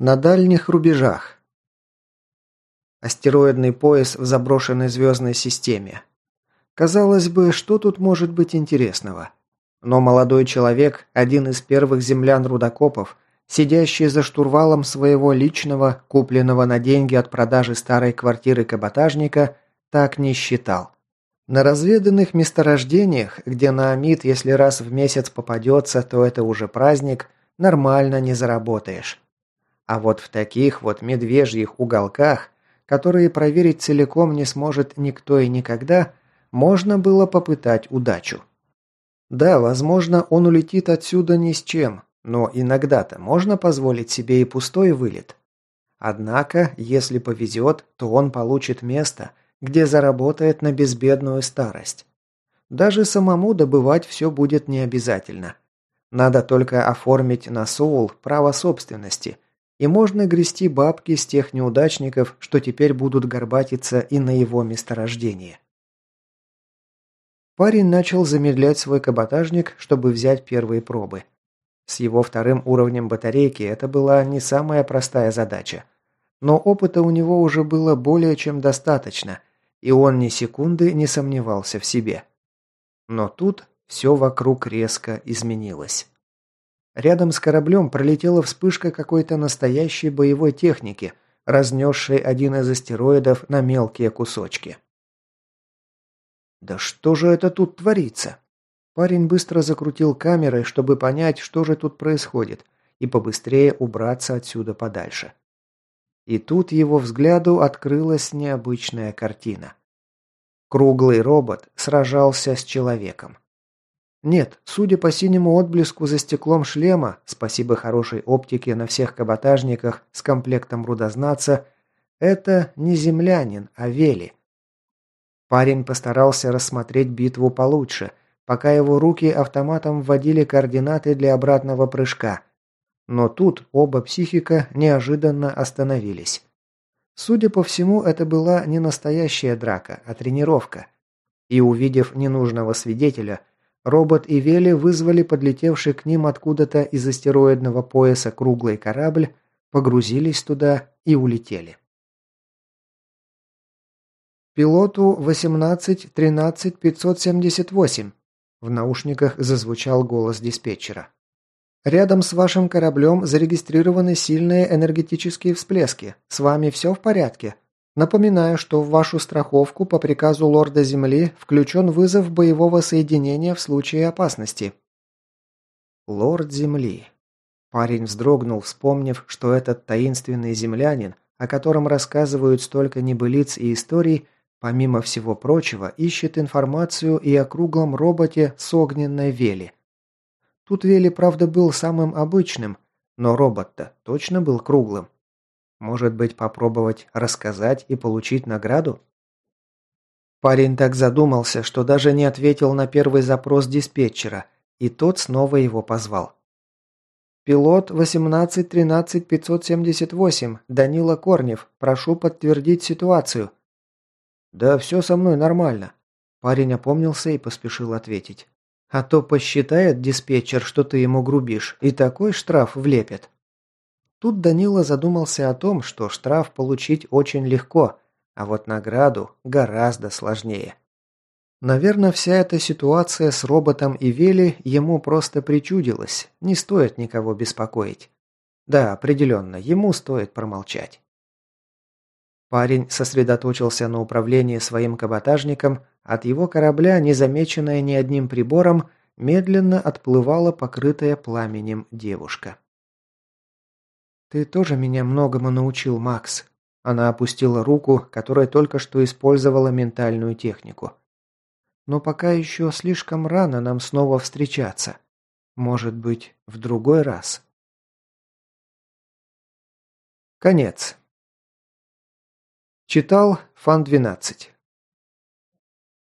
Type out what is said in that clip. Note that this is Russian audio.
На дальних рубежах. Астероидный пояс в заброшенной звездной системе. Казалось бы, что тут может быть интересного? Но молодой человек, один из первых землян-рудокопов, сидящий за штурвалом своего личного, купленного на деньги от продажи старой квартиры каботажника, так не считал. На разведанных месторождениях, где наамид, если раз в месяц попадется, то это уже праздник, нормально не заработаешь. А вот в таких вот медвежьих уголках, которые проверить целиком не сможет никто и никогда, можно было попытать удачу. Да, возможно, он улетит отсюда ни с чем, но иногда-то можно позволить себе и пустой вылет. Однако, если повезет, то он получит место, где заработает на безбедную старость. Даже самому добывать все будет не обязательно. Надо только оформить на Соул право собственности – и можно грести бабки с тех неудачников, что теперь будут горбатиться и на его месторождение. Парень начал замедлять свой каботажник, чтобы взять первые пробы. С его вторым уровнем батарейки это была не самая простая задача. Но опыта у него уже было более чем достаточно, и он ни секунды не сомневался в себе. Но тут все вокруг резко изменилось. Рядом с кораблем пролетела вспышка какой-то настоящей боевой техники, разнесшей один из астероидов на мелкие кусочки. «Да что же это тут творится?» Парень быстро закрутил камерой, чтобы понять, что же тут происходит, и побыстрее убраться отсюда подальше. И тут его взгляду открылась необычная картина. Круглый робот сражался с человеком. Нет, судя по синему отблеску за стеклом шлема, спасибо хорошей оптике на всех каботажниках с комплектом рудознаца, это не землянин, а Вели. Парень постарался рассмотреть битву получше, пока его руки автоматом вводили координаты для обратного прыжка. Но тут оба психика неожиданно остановились. Судя по всему, это была не настоящая драка, а тренировка. И увидев ненужного свидетеля, Робот и Вели вызвали подлетевший к ним откуда-то из астероидного пояса круглый корабль, погрузились туда и улетели. Пилоту 18-13-578. В наушниках зазвучал голос диспетчера. Рядом с вашим кораблем зарегистрированы сильные энергетические всплески. С вами все в порядке? Напоминаю, что в вашу страховку по приказу лорда Земли включен вызов боевого соединения в случае опасности. Лорд Земли. Парень вздрогнул, вспомнив, что этот таинственный землянин, о котором рассказывают столько небылиц и историй, помимо всего прочего, ищет информацию и о круглом роботе с огненной Вели. Тут Вели, правда, был самым обычным, но робот-то точно был круглым. Может быть, попробовать рассказать и получить награду? Парень так задумался, что даже не ответил на первый запрос диспетчера, и тот снова его позвал. «Пилот 18-13-578, Данила Корнев, прошу подтвердить ситуацию». «Да все со мной нормально». Парень опомнился и поспешил ответить. «А то посчитает диспетчер, что ты ему грубишь, и такой штраф влепит». Тут Данила задумался о том, что штраф получить очень легко, а вот награду гораздо сложнее. Наверное, вся эта ситуация с роботом и Вели ему просто причудилась, не стоит никого беспокоить. Да, определенно, ему стоит промолчать. Парень сосредоточился на управлении своим каботажником, от его корабля, незамеченная ни одним прибором, медленно отплывала покрытая пламенем девушка. «Ты тоже меня многому научил, Макс». Она опустила руку, которая только что использовала ментальную технику. «Но пока еще слишком рано нам снова встречаться. Может быть, в другой раз». Конец. Читал Фан 12.